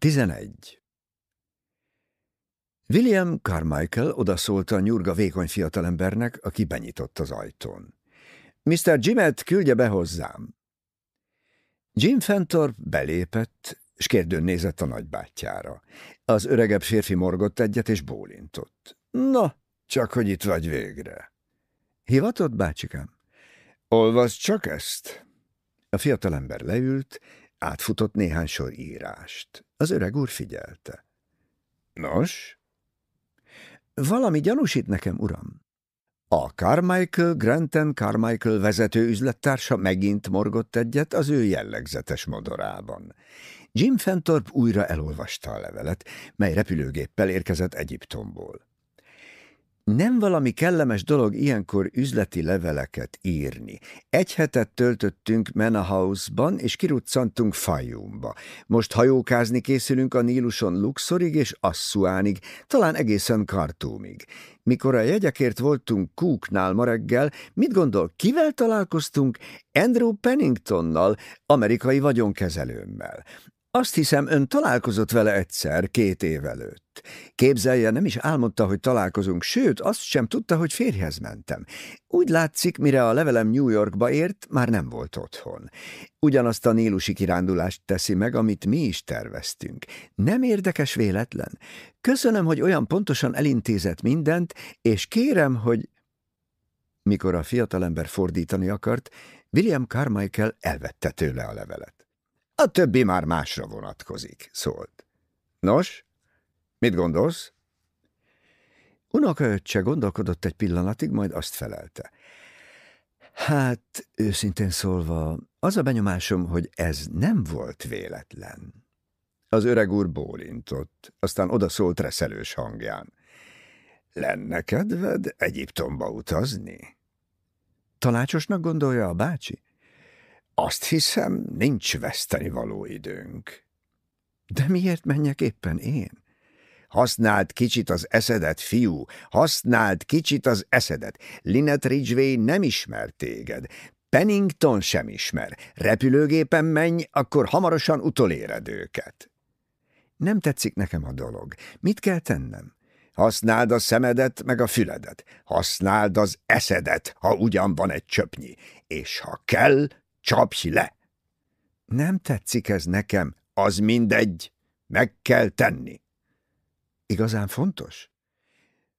11. William Carmichael odaszólt a nyurga vékony fiatalembernek, aki benyitott az ajtón. Mr. Jimet küldje be hozzám. Jim Fentor belépett, és kérdőn nézett a nagybátyjára. Az öregebb férfi morgott egyet, és bólintott. Na, csak hogy itt vagy végre. Hivatott, bácsikám? Olvasd csak ezt. A fiatalember leült, átfutott néhány sor írást. Az öreg úr figyelte. Nos? Valami gyanúsít nekem, uram. A Carmichael, Granton Carmichael vezető üzlettársa megint morgott egyet az ő jellegzetes modorában. Jim Fentorp újra elolvasta a levelet, mely repülőgéppel érkezett Egyiptomból. Nem valami kellemes dolog ilyenkor üzleti leveleket írni. Egy hetet töltöttünk Menahouse-ban, és kiruccantunk Fajumba. Most hajókázni készülünk a Níluson Luxorig és Assuánig, talán egészen Kartumig. Mikor a jegyekért voltunk Cooknál ma reggel, mit gondol, kivel találkoztunk? Andrew Penningtonnal, amerikai vagyonkezelőmmel. Azt hiszem, ön találkozott vele egyszer, két év előtt. Képzelje, nem is álmodta, hogy találkozunk, sőt, azt sem tudta, hogy férjhez mentem. Úgy látszik, mire a levelem New Yorkba ért, már nem volt otthon. Ugyanazt a nílusi kirándulást teszi meg, amit mi is terveztünk. Nem érdekes véletlen? Köszönöm, hogy olyan pontosan elintézett mindent, és kérem, hogy... Mikor a fiatalember fordítani akart, William Carmichael elvette tőle a levelet. A többi már másra vonatkozik, szólt. Nos, mit gondolsz? Unokaöccse gondolkodott egy pillanatig, majd azt felelte. Hát, őszintén szólva, az a benyomásom, hogy ez nem volt véletlen. Az öreg úr bólintott, aztán odaszólt reszelős hangján. Lenne kedved Egyiptomba utazni? Tanácsosnak gondolja a bácsi? Azt hiszem, nincs veszteni való időnk. De miért menjek éppen én? Használd kicsit az eszedet, fiú, használd kicsit az eszedet. Linet Ridgway nem ismer téged. Pennington sem ismer. Repülőgépen menj, akkor hamarosan utoléred őket. Nem tetszik nekem a dolog. Mit kell tennem? Használd a szemedet, meg a füledet. Használd az eszedet, ha ugyan van egy csöpnyi. És ha kell, Csapj le! Nem tetszik ez nekem, az mindegy, meg kell tenni. Igazán fontos?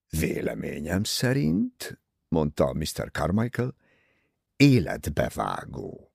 Véleményem szerint, mondta Mr. Carmichael, életbevágó.